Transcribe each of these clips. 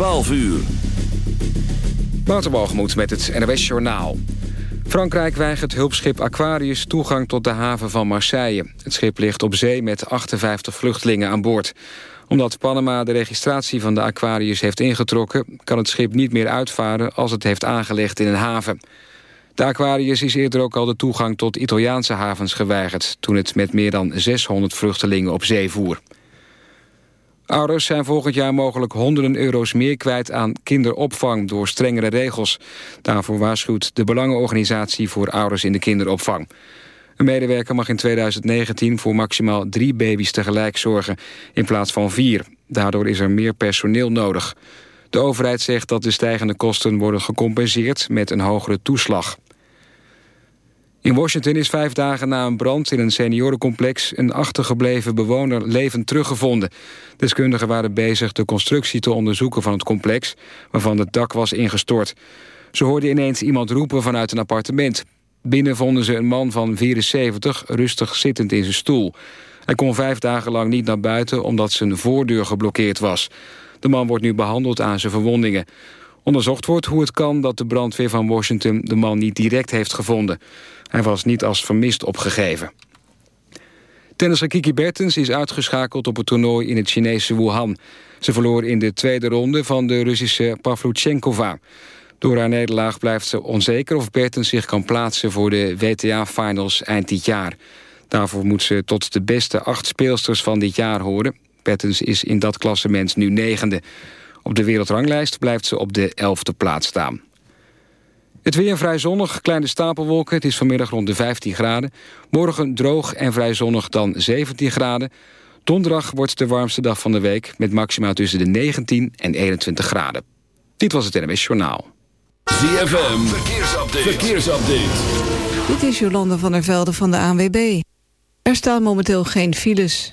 12 uur. Waterbalgemoed met het NOS Journaal. Frankrijk weigert hulpschip Aquarius toegang tot de haven van Marseille. Het schip ligt op zee met 58 vluchtelingen aan boord. Omdat Panama de registratie van de Aquarius heeft ingetrokken... kan het schip niet meer uitvaren als het heeft aangelegd in een haven. De Aquarius is eerder ook al de toegang tot Italiaanse havens geweigerd... toen het met meer dan 600 vluchtelingen op zee voer. Ouders zijn volgend jaar mogelijk honderden euro's meer kwijt aan kinderopvang door strengere regels. Daarvoor waarschuwt de Belangenorganisatie voor Ouders in de Kinderopvang. Een medewerker mag in 2019 voor maximaal drie baby's tegelijk zorgen in plaats van vier. Daardoor is er meer personeel nodig. De overheid zegt dat de stijgende kosten worden gecompenseerd met een hogere toeslag. In Washington is vijf dagen na een brand in een seniorencomplex... een achtergebleven bewoner levend teruggevonden. Deskundigen waren bezig de constructie te onderzoeken van het complex... waarvan het dak was ingestort. Ze hoorden ineens iemand roepen vanuit een appartement. Binnen vonden ze een man van 74 rustig zittend in zijn stoel. Hij kon vijf dagen lang niet naar buiten omdat zijn voordeur geblokkeerd was. De man wordt nu behandeld aan zijn verwondingen. Onderzocht wordt hoe het kan dat de brandweer van Washington de man niet direct heeft gevonden. Hij was niet als vermist opgegeven. Tennisser Kiki Bertens is uitgeschakeld op het toernooi in het Chinese Wuhan. Ze verloor in de tweede ronde van de Russische Pavluchenkova. Door haar nederlaag blijft ze onzeker of Bertens zich kan plaatsen... voor de WTA-finals eind dit jaar. Daarvoor moet ze tot de beste acht speelsters van dit jaar horen. Bertens is in dat klassement nu negende. Op de wereldranglijst blijft ze op de elfde plaats staan. Het weer vrij zonnig, kleine stapelwolken. Het is vanmiddag rond de 15 graden. Morgen droog en vrij zonnig dan 17 graden. Donderdag wordt de warmste dag van de week... met maxima tussen de 19 en 21 graden. Dit was het NMS Journaal. ZFM, verkeersupdate. verkeersupdate. Dit is Jolanda van der Velde van de ANWB. Er staan momenteel geen files.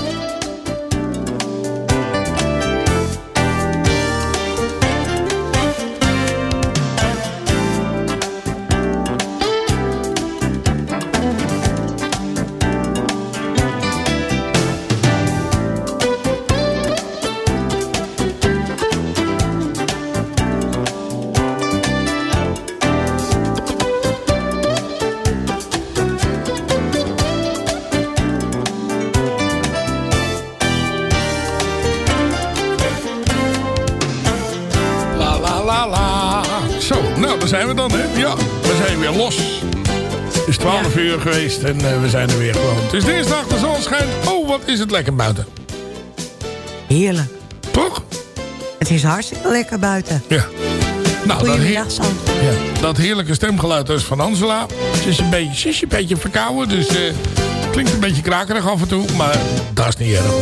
Uur geweest en uh, we zijn er weer gewoon. Het is dinsdag, de zon schijnt. Oh, wat is het lekker buiten. Heerlijk. Toch? Het is hartstikke lekker buiten. Ja. Nou, Goedemiddag, dat, heer... ja, dat heerlijke stemgeluid is van Angela. Ze is een beetje, ze is een beetje verkouden, dus uh, klinkt een beetje krakerig af en toe. Maar dat is niet erg.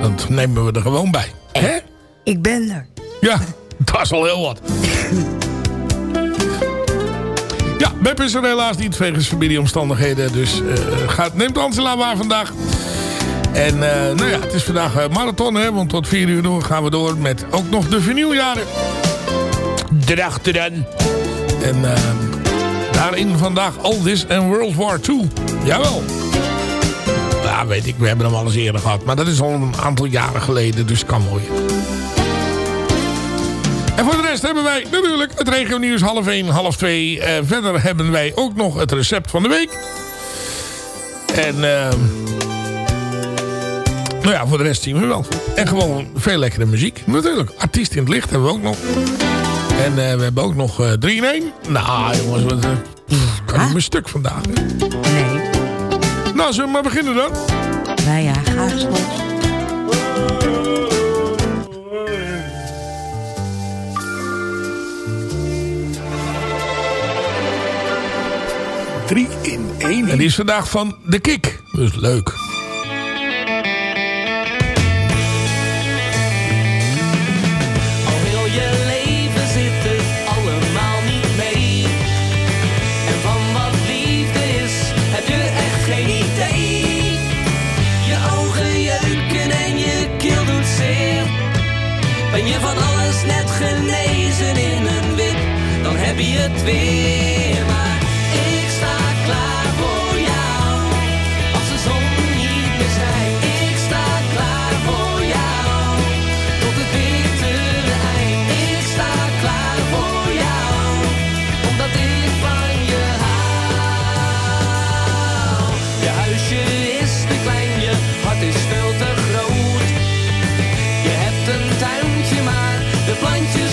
Dat nemen we er gewoon bij. Hè? Ik ben er. Ja, dat is al heel wat. Beb is er helaas niet wegens familieomstandigheden. Dus uh, gaat, neemt Angela maar vandaag. En uh, nou ja, het is vandaag uh, marathon, hè, want tot 4 uur door gaan we door met ook nog de vernieuwjaren. Erachteren. En uh, daarin vandaag Aldis en World War II. Jawel. Ja, weet ik, we hebben hem al eens eerder gehad. Maar dat is al een aantal jaren geleden, dus kan mooi. En voor de rest hebben wij natuurlijk het regionieuws half 1, half 2. Eh, verder hebben wij ook nog het recept van de week. En ehm, nou ja, voor de rest zien we wel. En gewoon veel lekkere muziek. Natuurlijk, artiest in het licht hebben we ook nog. En eh, we hebben ook nog eh, 3 in 1. Nou jongens, wat, pff, kan ik mijn stuk vandaag. Nee. Nou, zullen we maar beginnen dan? Nou ja, graag 3 in 1. En die is vandaag van de Kik. Dus leuk. Al wil je leven zit het allemaal niet mee. En van wat liefde is, heb je echt geen idee. Je ogen, je lukken en je keel doet zeer. Ben je van alles net genezen in een wit, Dan heb je het weer. Maar de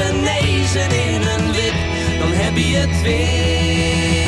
genezen in een wip, dan heb je het weer.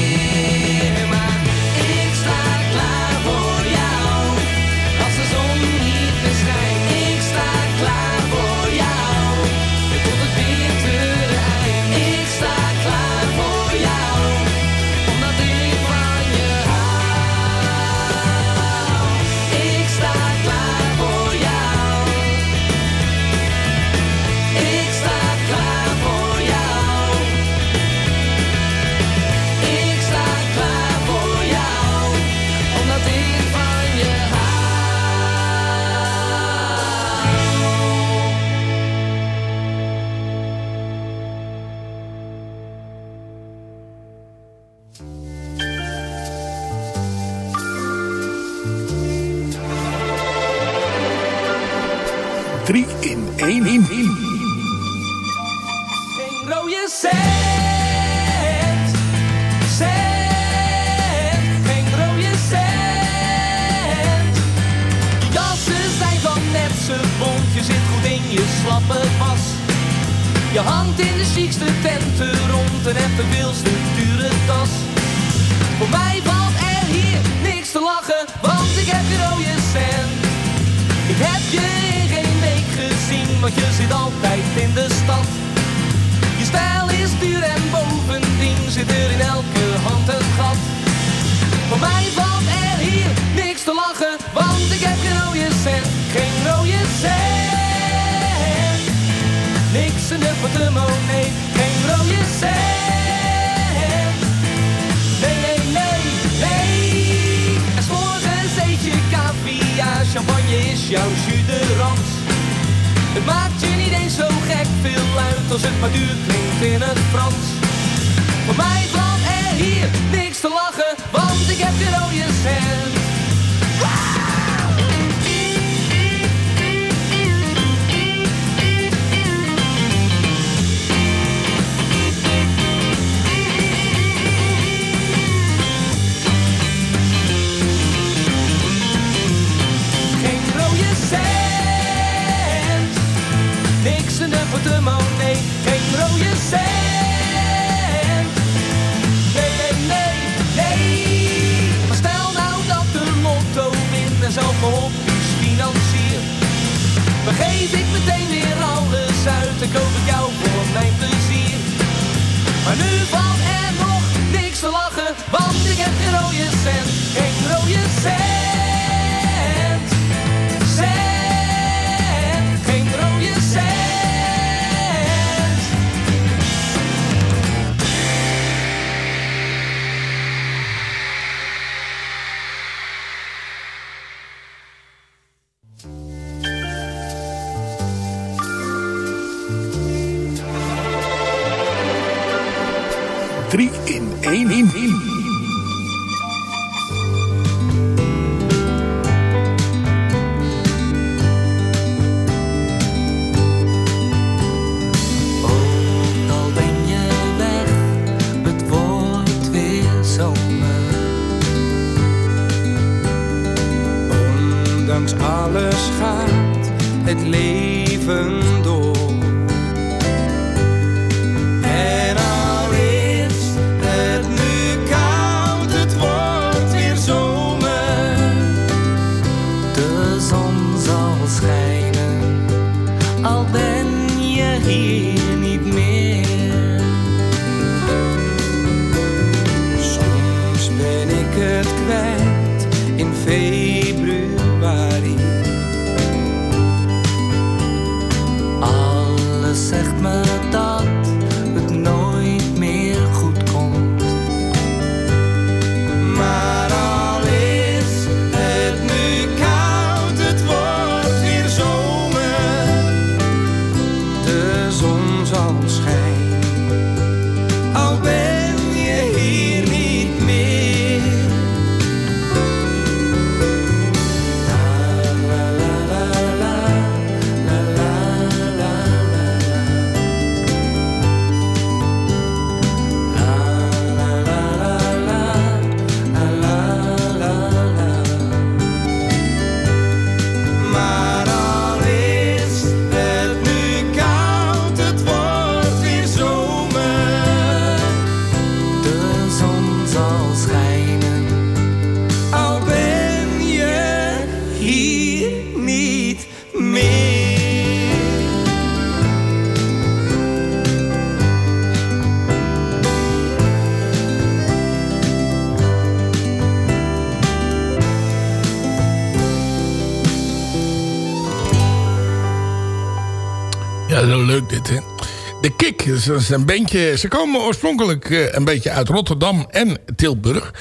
een bandje. Ze komen oorspronkelijk eh, een beetje uit Rotterdam en Tilburg.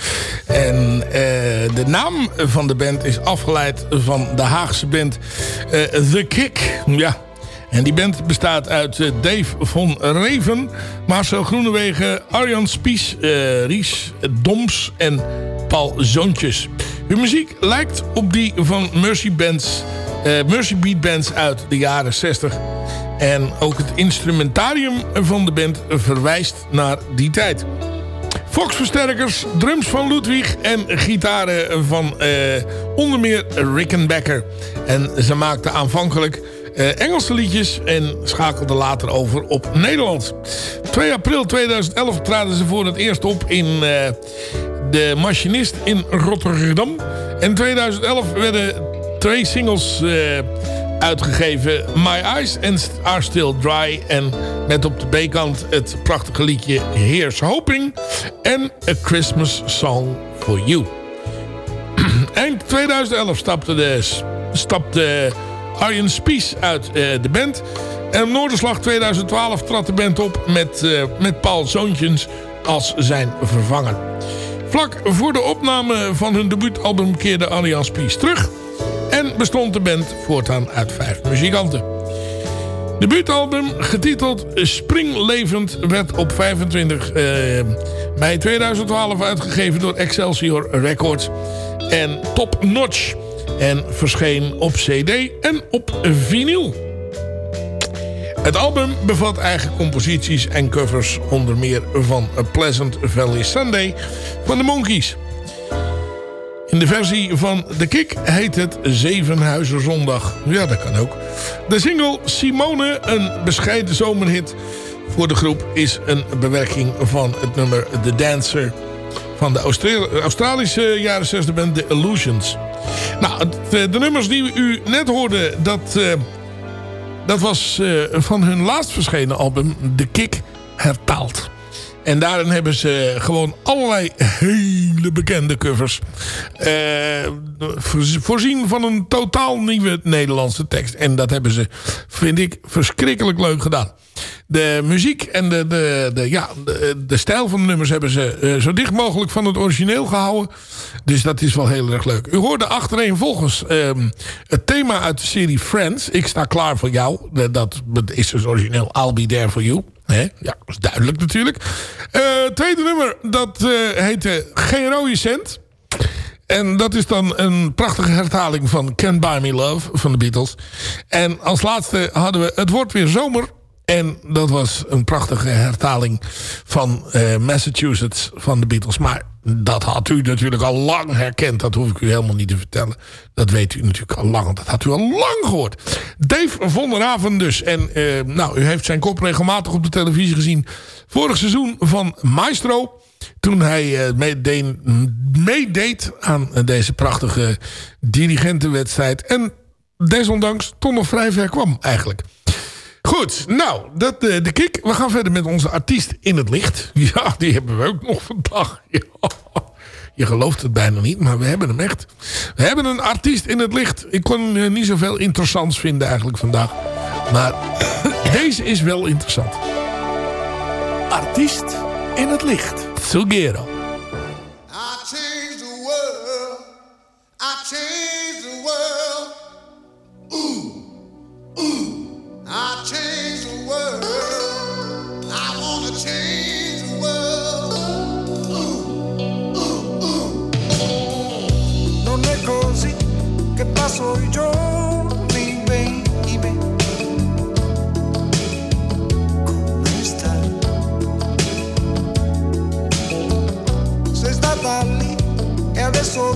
En eh, de naam van de band is afgeleid van de Haagse band eh, The Kick. Ja, en die band bestaat uit Dave van Reven, Marcel Groenewegen, Arjan Spies, Ries Doms en Paul Zoontjes. Hun muziek lijkt op die van Mercy, bands, Mercy Beat bands uit de jaren 60 en ook het instrumentarium van de band verwijst naar die tijd. Foxversterkers, drums van Ludwig en gitaren van eh, onder meer Rickenbacker. En ze maakten aanvankelijk eh, Engelse liedjes en schakelde later over op Nederlands. 2 april 2011 traden ze voor het eerst op in eh, De Machinist in Rotterdam. En 2011 werden twee singles eh, uitgegeven. My Eyes Are Still Dry. En met op de B-kant het prachtige liedje Here's Hoping. En A Christmas Song For You. Eind 2011 stapte, de, stapte Arjen Spies uit uh, de band. En op Noorderslag 2012 trad de band op met, uh, met Paul Zoontjens als zijn vervanger. Vlak voor de opname van hun debuutalbum keerde Arjen Spies terug... en bestond de band voortaan uit vijf muzikanten. De debuutalbum, getiteld Springlevend, werd op 25 uh, mei 2012 uitgegeven door Excelsior Records en Top Notch. En verscheen op cd en op vinyl. Het album bevat eigen composities en covers onder meer van Pleasant Valley Sunday van de Monkees. In de versie van The Kick heet het Zevenhuizen Zondag. Ja, dat kan ook. De single Simone, een bescheiden zomerhit voor de groep... is een bewerking van het nummer The Dancer... van de Australische jaren 60 band The Illusions. Nou, de, de, nummers die u net hoorde... dat, uh, dat was uh, van hun laatst verschenen album The Kick hertaald. En daarin hebben ze gewoon allerlei hele bekende covers. Uh, voorzien van een totaal nieuwe Nederlandse tekst. En dat hebben ze, vind ik, verschrikkelijk leuk gedaan. De muziek en de, de, de, ja, de, de stijl van de nummers hebben ze uh, zo dicht mogelijk van het origineel gehouden. Dus dat is wel heel erg leuk. U hoorde achtereenvolgens um, het thema uit de serie Friends. Ik sta klaar voor jou. Dat is dus origineel I'll Be There For You. He? Ja, dat is duidelijk natuurlijk. Uh, tweede nummer, dat uh, heette Geen rode cent. En dat is dan een prachtige hertaling van Can't Buy Me Love van de Beatles. En als laatste hadden we Het wordt weer zomer. En dat was een prachtige hertaling van uh, Massachusetts van de Beatles. Maar dat had u natuurlijk al lang herkend. Dat hoef ik u helemaal niet te vertellen. Dat weet u natuurlijk al lang. Dat had u al lang gehoord. Dave von der Haven dus. En uh, nou, u heeft zijn kop regelmatig op de televisie gezien. Vorig seizoen van Maestro. Toen hij meedeed, meedeed aan deze prachtige dirigentenwedstrijd. En desondanks toch nog vrij ver kwam eigenlijk. Goed, nou, dat, uh, de kick. We gaan verder met onze artiest in het licht. Ja, die hebben we ook nog vandaag. Ja. Je gelooft het bijna niet, maar we hebben hem echt. We hebben een artiest in het licht. Ik kon uh, niet zoveel interessants vinden eigenlijk vandaag. Maar deze is wel interessant. Artiest in het licht. Sugero. I change the world. I change the world. Ooh. I change the world. I wanna change the world. È così che passo i giorni, baby. Come stai? Sei stata lì e adesso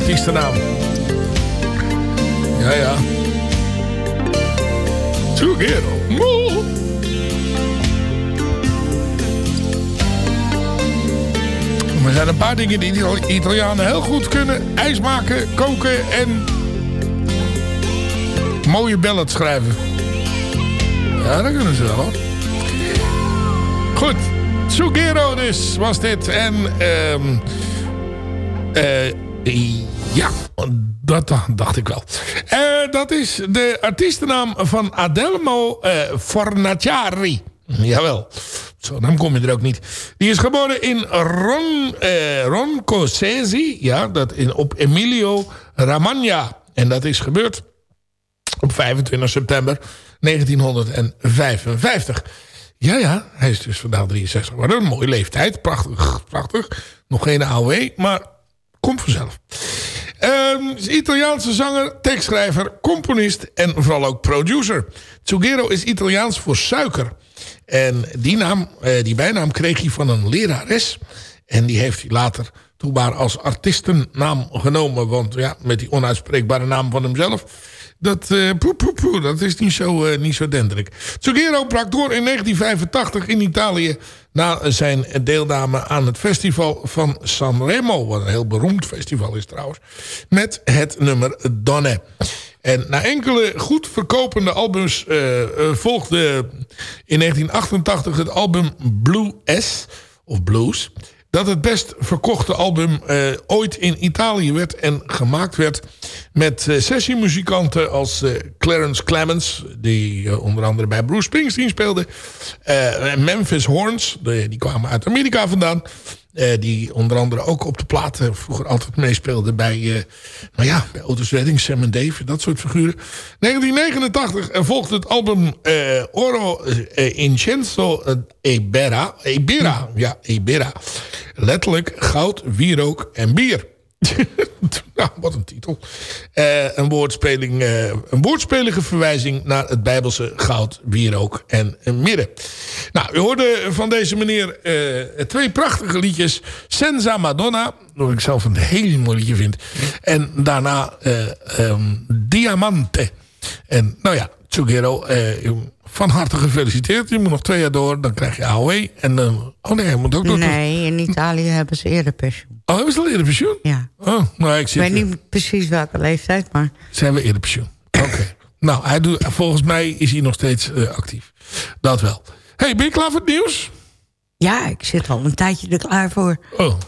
Artiestennaam. Ja, ja. Moe. Er zijn een paar dingen die de Italianen heel goed kunnen. IJs maken, koken en mooie ballads schrijven. Ja, dat kunnen ze wel. Goed. Sugero dus was dit. En eh, ja, dat dacht ik wel. Eh, dat is de artiestennaam van Adelmo eh Fornaciari. Jawel. Zo, dan kom je er ook niet. Die is geboren in Ron, eh, Roncosesi. Ja, dat in, op Emilio Ramagna. En dat is gebeurd op 25 september 1955. Ja, ja, hij is dus vandaag 63 geworden. Een mooie leeftijd. Prachtig, prachtig. Nog geen AOW, maar komt vanzelf. Ehm, Italiaanse zanger, tekstschrijver, componist en vooral ook producer. Tsugero is Italiaans voor suiker. En die, naam, eh, die bijnaam kreeg hij van een lerares. En die heeft hij later toen maar als artiestennaam genomen. Want ja, met die onuitspreekbare naam van hemzelf... Dat, eh, poe, poe, dat is niet zo, eh, niet zo brak door in 1985 in Italië... na zijn deelname aan het festival van Sanremo. Wat een heel beroemd festival is trouwens. Met het nummer Donne. En na enkele goed verkopende albums eh, volgde in 1988 het album Blue S, of Blues... dat het best verkochte album eh, ooit in Italië werd en gemaakt werd... met eh, sessiemuzikanten als eh, Clarence Clemens... die eh, onder andere bij Bruce Springsteen speelde... Memphis Horns, die kwamen uit Amerika vandaan... Eh, die onder andere ook op de platen vroeger altijd meespeelde bij, eh, nou ja, bij Otis Redding, Sam en Dave, dat soort figuren. 1989 er volgde het album eh, Oro Incenso Ebera. Ebera, ja, Ebera. Letterlijk goud, wierook en bier. nou, wat een titel. Eh, een, woordspeling, eh, een woordspelige verwijzing naar het Bijbelse goud, wierook en midden. Nou, u hoorde van deze meneer eh, twee prachtige liedjes. Senza Madonna, wat ik zelf een heel mooi liedje vind. En daarna eh, ehm, Diamante. En nou ja, Tsugero, van harte gefeliciteerd. Je moet nog twee jaar door, dan krijg je AOW. En, oh nee, je moet ook nog... Nee, in Italië hebben ze eerder pensioen. Oh, hebben ze al eerder pensioen? Ja. Oh, nou, ik Ik zit... weet niet precies welke leeftijd, maar... Zijn we eerder pensioen? Oké. nou, hij doet, volgens mij is hij nog steeds eh, actief. Dat wel. hey, ben je klaar voor het nieuws? Ja, ik zit al een tijdje er klaar voor. Oh.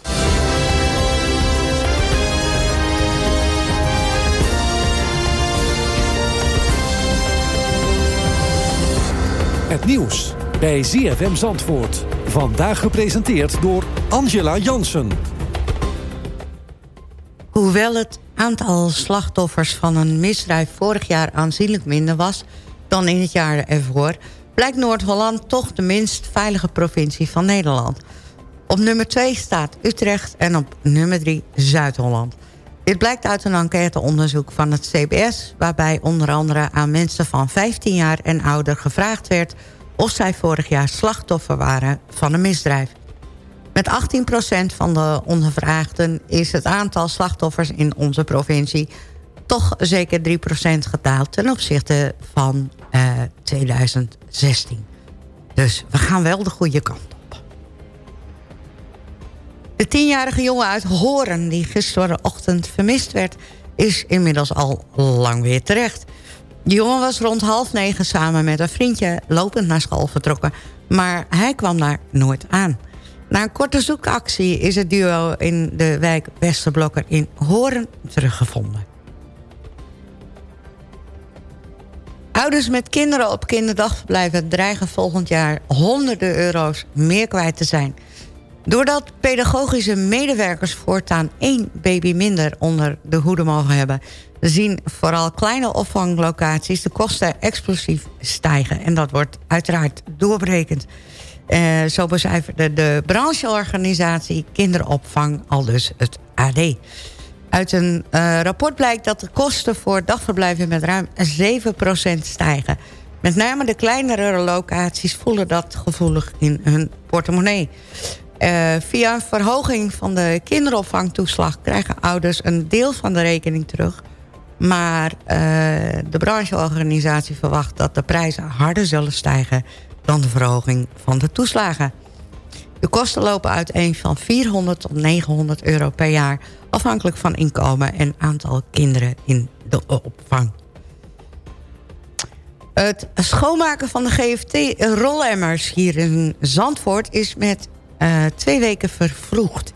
Het nieuws bij ZFM Zandvoort. Vandaag gepresenteerd door Angela Jansen. Hoewel het aantal slachtoffers van een misdrijf vorig jaar aanzienlijk minder was dan in het jaar ervoor, blijkt Noord-Holland toch de minst veilige provincie van Nederland. Op nummer 2 staat Utrecht en op nummer 3 Zuid-Holland. Dit blijkt uit een enquêteonderzoek van het CBS... waarbij onder andere aan mensen van 15 jaar en ouder gevraagd werd... of zij vorig jaar slachtoffer waren van een misdrijf. Met 18% van de ondervraagden is het aantal slachtoffers in onze provincie... toch zeker 3% gedaald ten opzichte van eh, 2016. Dus we gaan wel de goede kant op. De tienjarige jongen uit Horen, die gisterenochtend vermist werd... is inmiddels al lang weer terecht. De jongen was rond half negen samen met een vriendje lopend naar school vertrokken... maar hij kwam daar nooit aan. Na een korte zoekactie is het duo in de wijk Westerblokker in Horen teruggevonden. Ouders met kinderen op kinderdagverblijven dreigen volgend jaar honderden euro's meer kwijt te zijn. Doordat pedagogische medewerkers voortaan één baby minder onder de hoede mogen hebben... zien vooral kleine opvanglocaties de kosten explosief stijgen. En dat wordt uiteraard doorberekend. Eh, zo becijferde de brancheorganisatie kinderopvang al dus het AD. Uit een eh, rapport blijkt dat de kosten voor dagverblijven met ruim 7% stijgen. Met name de kleinere locaties voelen dat gevoelig in hun portemonnee. Eh, via verhoging van de kinderopvangtoeslag... krijgen ouders een deel van de rekening terug. Maar uh, de brancheorganisatie verwacht dat de prijzen harder zullen stijgen... dan de verhoging van de toeslagen. De kosten lopen uiteen van 400 tot 900 euro per jaar... afhankelijk van inkomen en aantal kinderen in de opvang. Het schoonmaken van de GFT-rolemmers hier in Zandvoort... is met uh, twee weken vervroegd.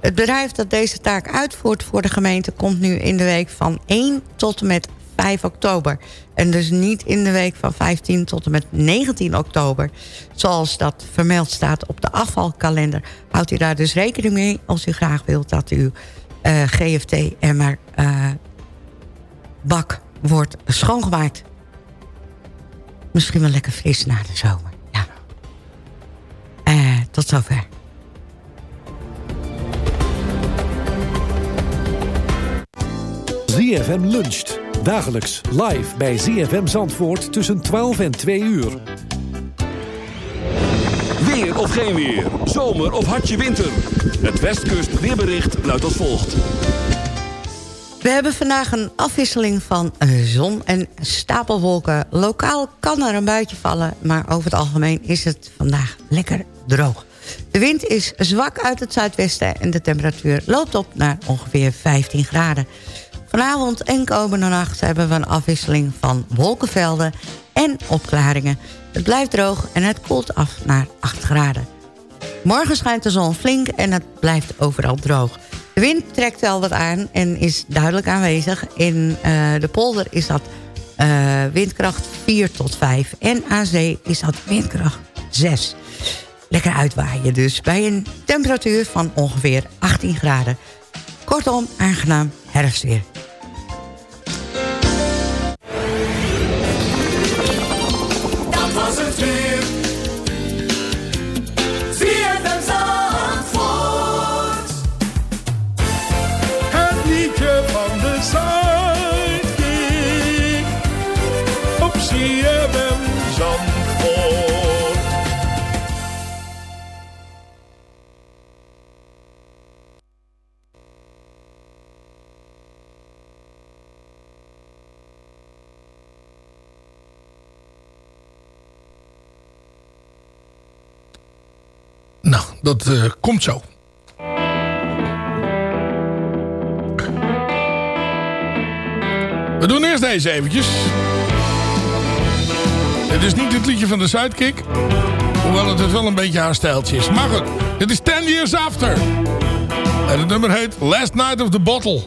Het bedrijf dat deze taak uitvoert voor de gemeente... komt nu in de week van 1 tot en met 5 oktober. En dus niet in de week van 15 tot en met 19 oktober. Zoals dat vermeld staat op de afvalkalender. Houdt u daar dus rekening mee als u graag wilt dat uw uh, GFT-emmer uh, bak wordt schoongemaakt. Misschien wel lekker fris na de zomer. Ja. Uh, tot zover. ZFM luncht. Dagelijks live bij ZFM Zandvoort tussen 12 en 2 uur. Weer of geen weer. Zomer of hartje winter. Het Westkust weerbericht luidt als volgt. We hebben vandaag een afwisseling van zon en stapelwolken. Lokaal kan er een buitje vallen, maar over het algemeen is het vandaag lekker droog. De wind is zwak uit het zuidwesten en de temperatuur loopt op naar ongeveer 15 graden. Vanavond en komende nacht hebben we een afwisseling van wolkenvelden en opklaringen. Het blijft droog en het koelt af naar 8 graden. Morgen schijnt de zon flink en het blijft overal droog. De wind trekt wel wat aan en is duidelijk aanwezig. In uh, de polder is dat uh, windkracht 4 tot 5 en aan zee is dat windkracht 6. Lekker uitwaaien dus bij een temperatuur van ongeveer 18 graden. Kortom, aangenaam herfstweer. Nou, dat uh, komt zo. We doen eerst deze eventjes. Dit is niet het liedje van de Sidekick. Hoewel het wel een beetje haar stijltje is. Maar goed, dit is 10 Years After. En het nummer heet Last Night of the Bottle.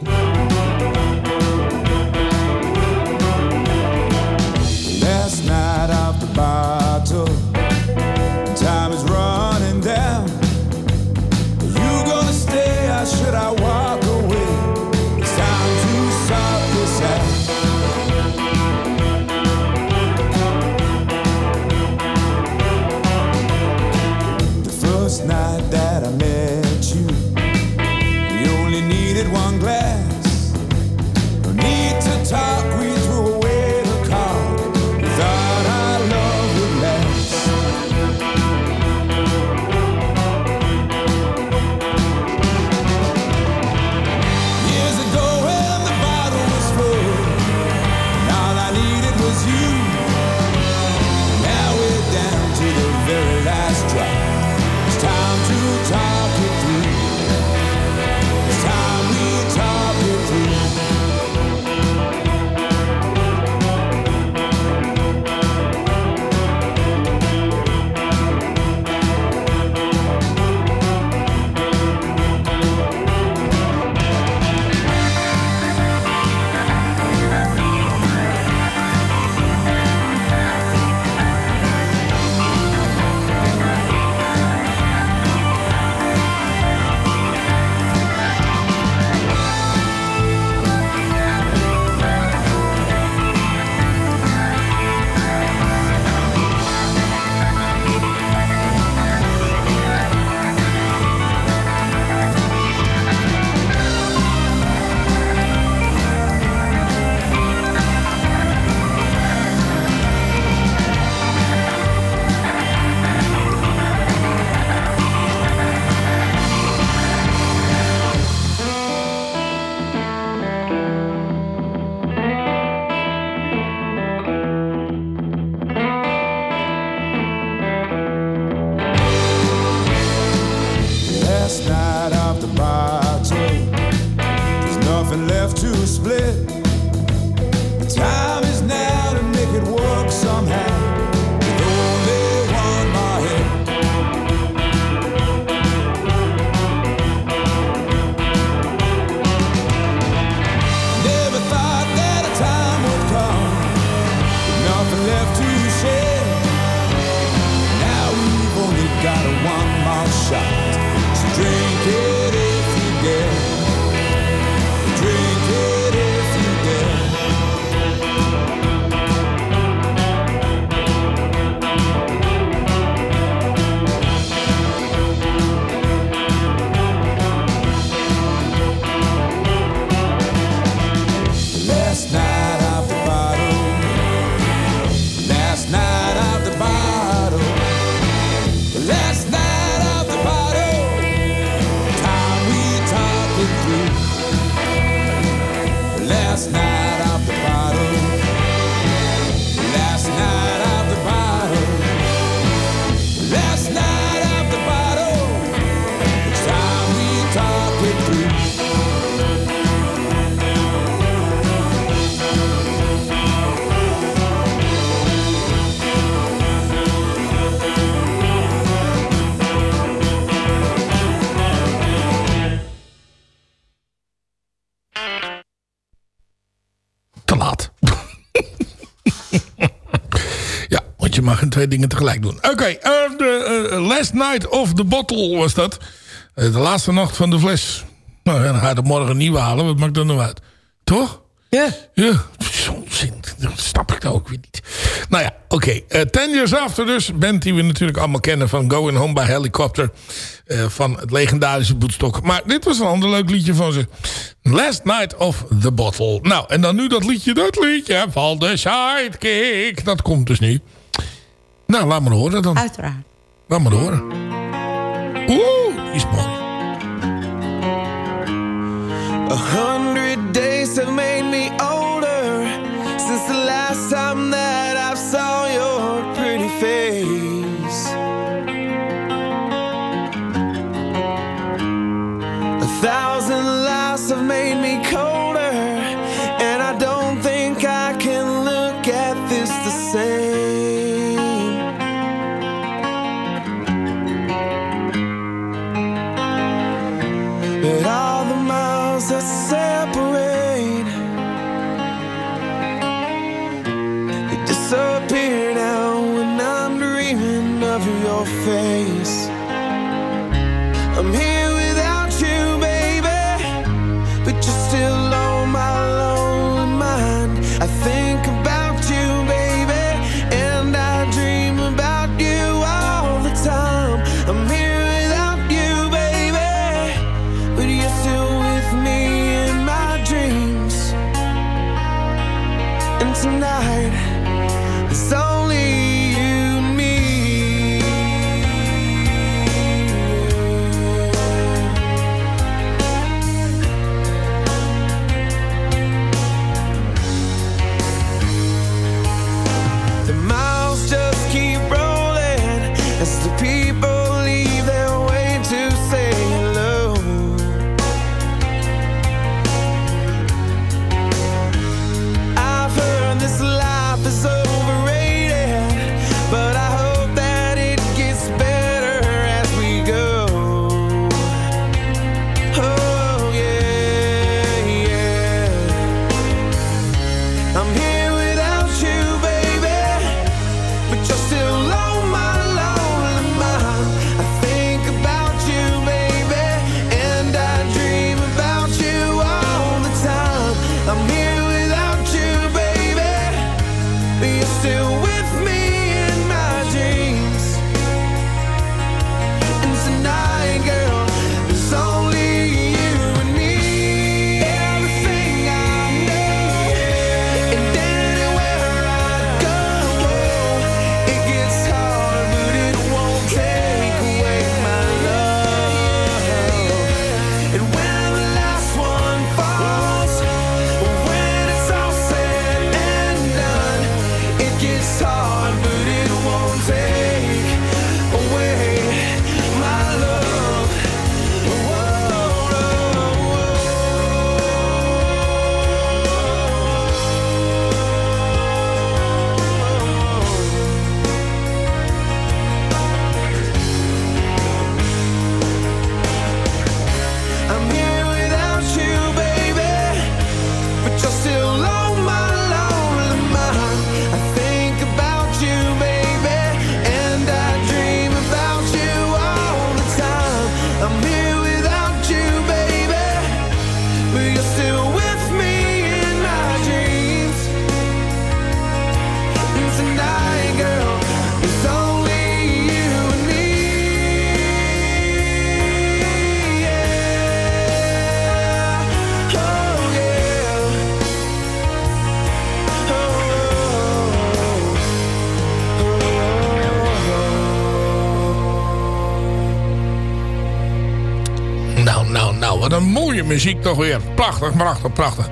Twee dingen tegelijk doen. Oké, eh, de eh, Last Night of the Bottle was dat. Eh, de laatste nacht van de fles. Nou, dan ga je er morgen een nieuwe halen. Wat maakt dat nou uit? Toch? Ja. Ja, zonzin. Dat snap ik nou ook weer niet. Nou ja, oké. Eh, Ten Years After dus. Band die we natuurlijk allemaal kennen van Going Home by Helicopter. eh, van het legendarische Boetstok. Maar dit was een ander leuk liedje van ze. Last Night of the Bottle. Nou, en dan nu dat liedje. Dat liedje van de Sidekick. Dat komt dus nu. Nou, laat maar horen dan. Uiteraard. Laat maar horen. Oeh, is mooi. A hundred days have made me muziek toch weer. Prachtig, prachtig, prachtig.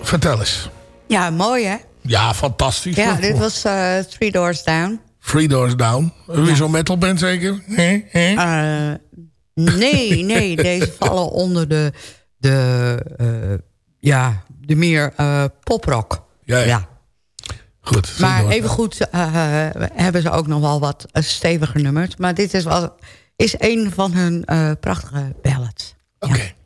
Vertel eens. Ja, mooi hè? Ja, fantastisch. Ja, dit was eh, Three Doors Down. Three Doors Down. Weer zo'n metal band zeker? Hè? Eh, nee, nee, deze vallen onder de, de, eh, ja, de meer poprock. Ja, ja. Goed. Three Maar even goed hebben ze ook nog wel wat steviger nummers. Maar dit is, wel, is een van hun prachtige ballads. Oké. Ja.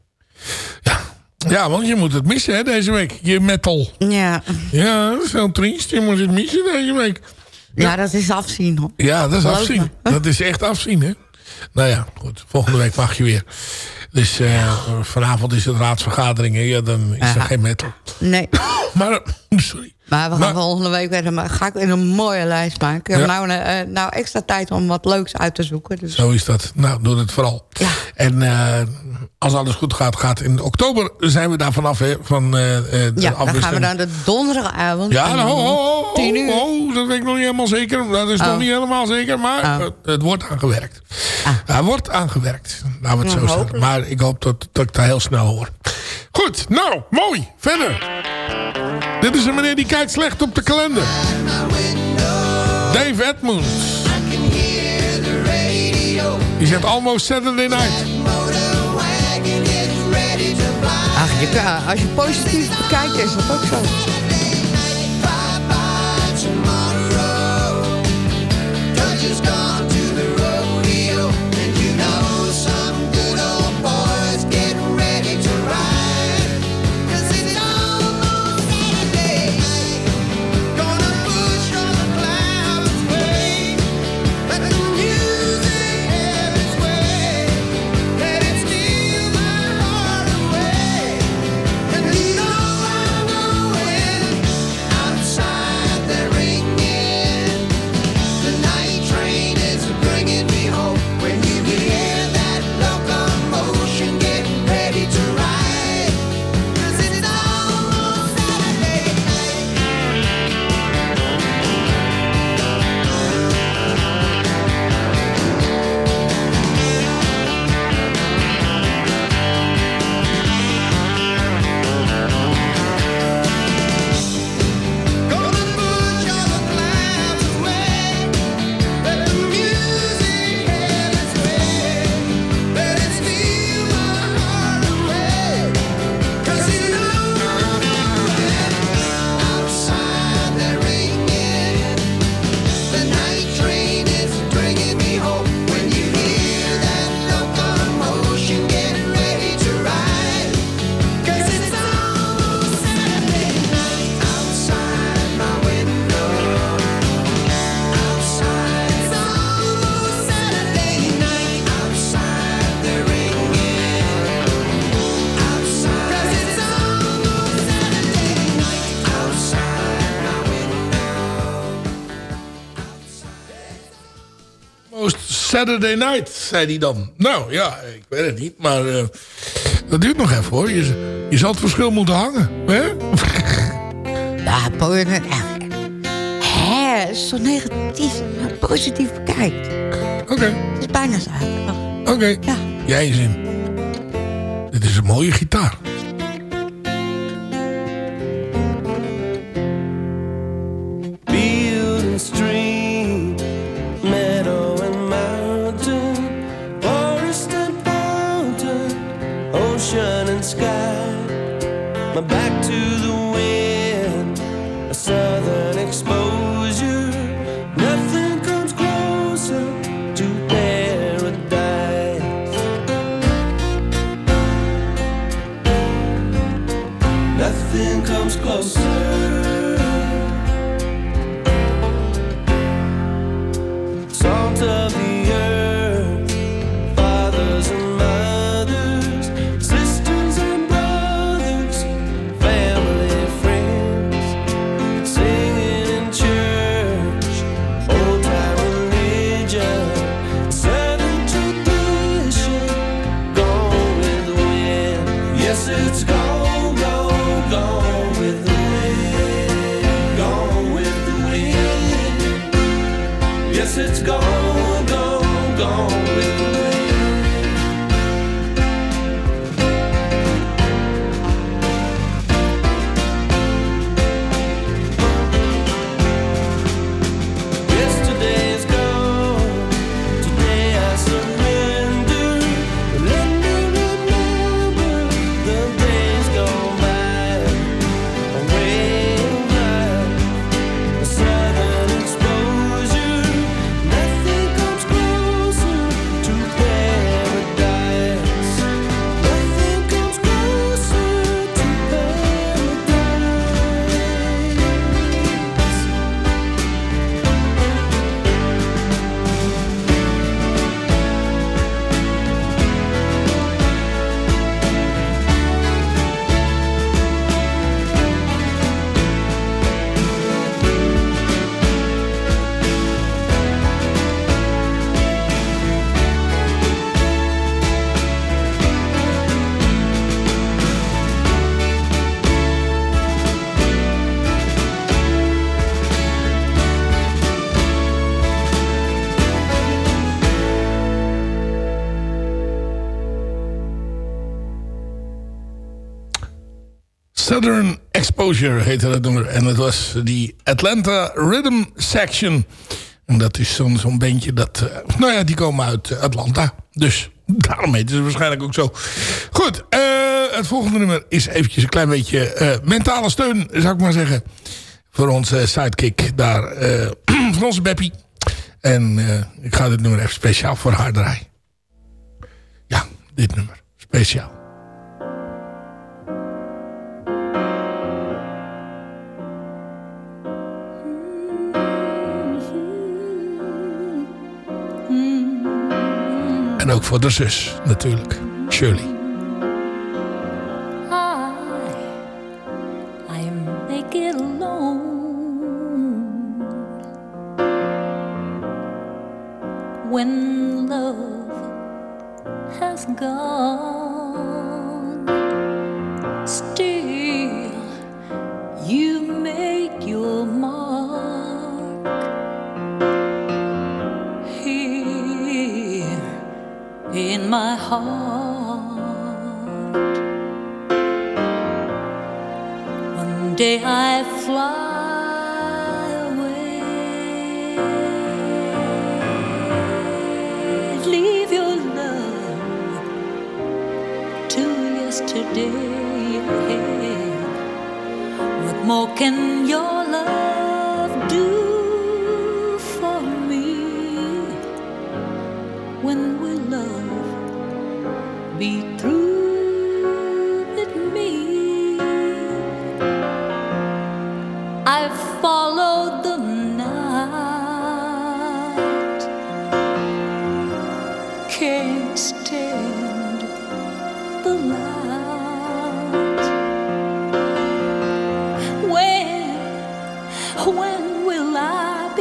Ja, want je moet het missen hè, deze week. Je metal. Ja. Ja, dat is heel triest. Je moet het missen deze week. Ja, dat is afzien hoor. Ja, dat is afzien. me. Dat is echt afzien, hè? Nou ja, goed. Volgende week mag je weer. Dus eh, vanavond is het raadsvergadering. hè. Ja, dan is er geen metal. Nee. Maar, eh, sorry. Maar we gaan Maar- volgende week weer een, ga ik weer een mooie lijst maken. Ik heb Ja. nou, een, eh, nou extra tijd om wat leuks uit te zoeken. Dus. Zo is dat. Nou, doe het vooral. Ja. En eh, als alles goed gaat, gaat in oktober zijn we daar vanaf. Hè, van eh, eh, de Ja, dan gaan we naar de donderdagavond. Ja, nou, tien uur. dat weet ik nog niet helemaal zeker. Dat is nog Oh. niet helemaal zeker, maar Oh. het, het wordt aangewerkt. Ah. Er wordt aangewerkt. Laten we het zo. Maar ik hoop dat, dat ik dat heel snel hoor. Goed, nou, mooi. Verder. Dit is een meneer die kijkt slecht op de kalender. Dave Edmunds. Die zegt almost Saturday night. Ach, je als je positief bekijkt is dat ook zo. Saturday night, zei hij dan. Nou ja, ik weet het niet, maar eh, dat duurt nog even hoor. Je, je zal het verschil moeten hangen. Hè? Ja, po- eh, Hè, zo negatief. Positief bekijkt. Oké, Het is bijna zaterdag. oké. Ja. Jij zin. Dit is een mooie gitaar. Heette dat nummer. En dat was die Atlanta Rhythm Section. En dat is zo'n zo'n bandje dat... Eh, nou ja, die komen uit eh, Atlanta. Dus daarom heet het waarschijnlijk ook zo. Goed, eh, het volgende nummer is eventjes een klein beetje mentale steun, zou ik maar zeggen. Voor onze sidekick daar, uh, onze Beppie. En ik ga dit nummer even speciaal voor haar draaien. Ja, dit nummer. Speciaal. En ook voor de zus natuurlijk, Shirley.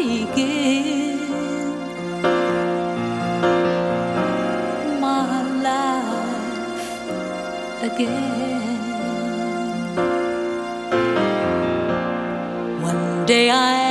begin my life again. One day I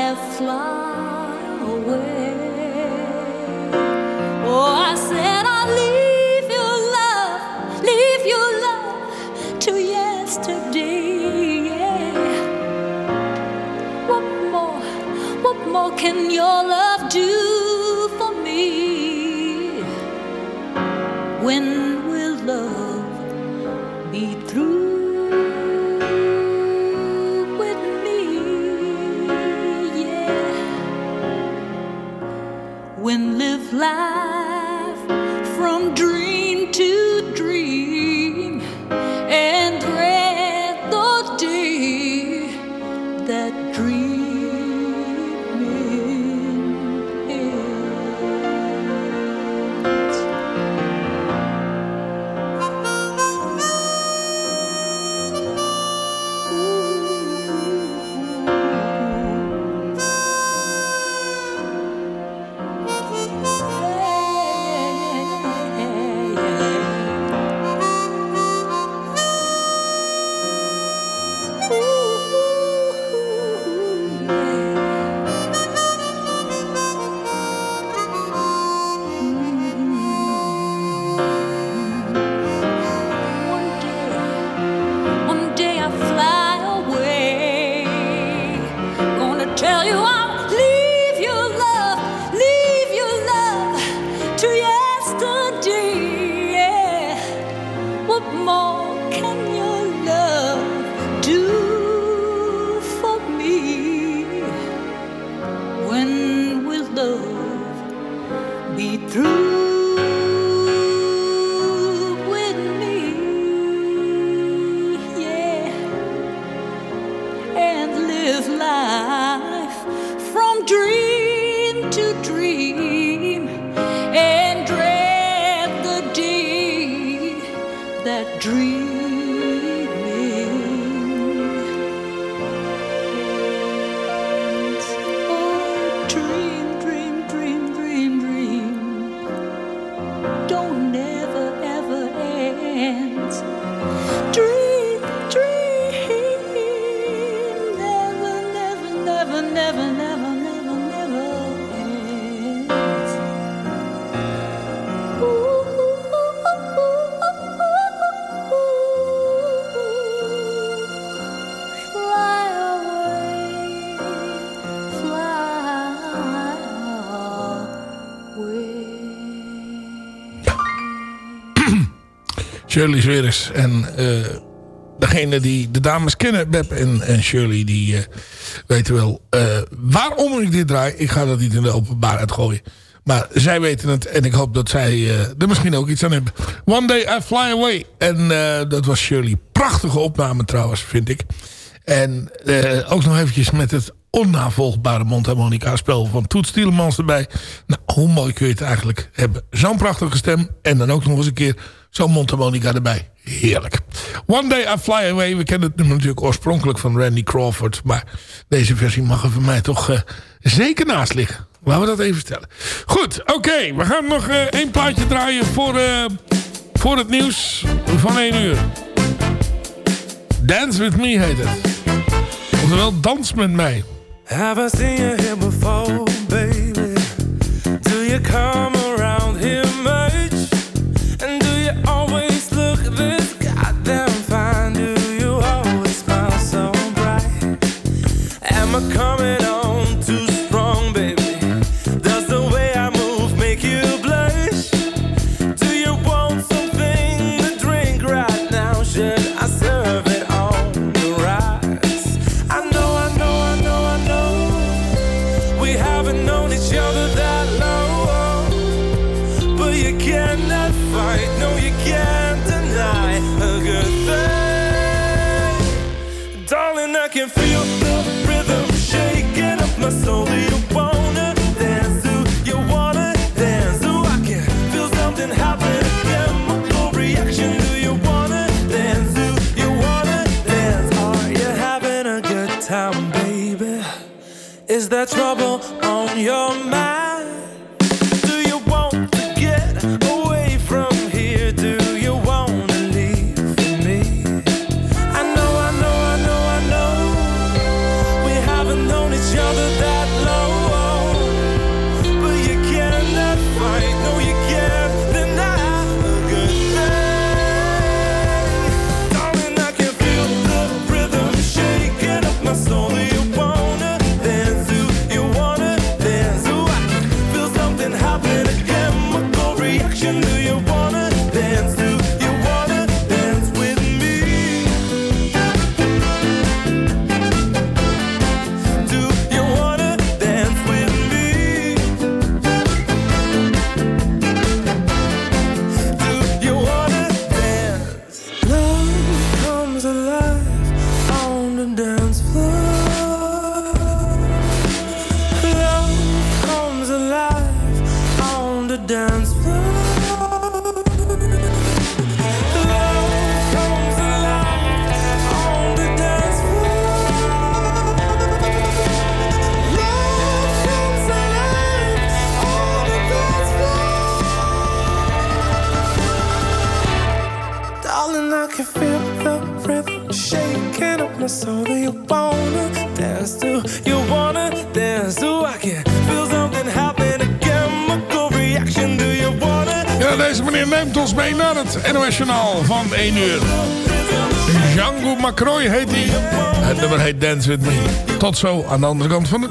Shirley Sweres. En eh, degene die de dames kennen, Beb en, en Shirley, die eh, weten wel eh, waarom ik dit draai. Ik ga dat niet in de openbaarheid gooien. Maar zij weten het en ik hoop dat zij er misschien ook iets aan hebben. One Day I Fly Away. En dat was Shirley. Prachtige opname trouwens, vind ik. En ook nog eventjes met het onnavolgbare mondharmonica spel van Toets Tielemans erbij. Nou, hoe mooi kun je het eigenlijk hebben. Zo'n prachtige stem en dan ook nog eens een keer zo'n mondharmonica erbij. Heerlijk. One Day I Fly Away. We kennen het nummer natuurlijk oorspronkelijk van Randy Crawford. Maar deze versie mag er voor mij toch eh, zeker naast liggen. Laten we dat even stellen. Goed, oké. we gaan nog eh, één plaatje draaien voor, eh, voor het nieuws van 1 uur. Dance With Me heet het. Oftewel, dans met mij. Have I seen you before, baby? Do you come 1 uur. Django McCroy heet hij. Het nummer heet Dance With Me. Tot zo aan de andere kant van het.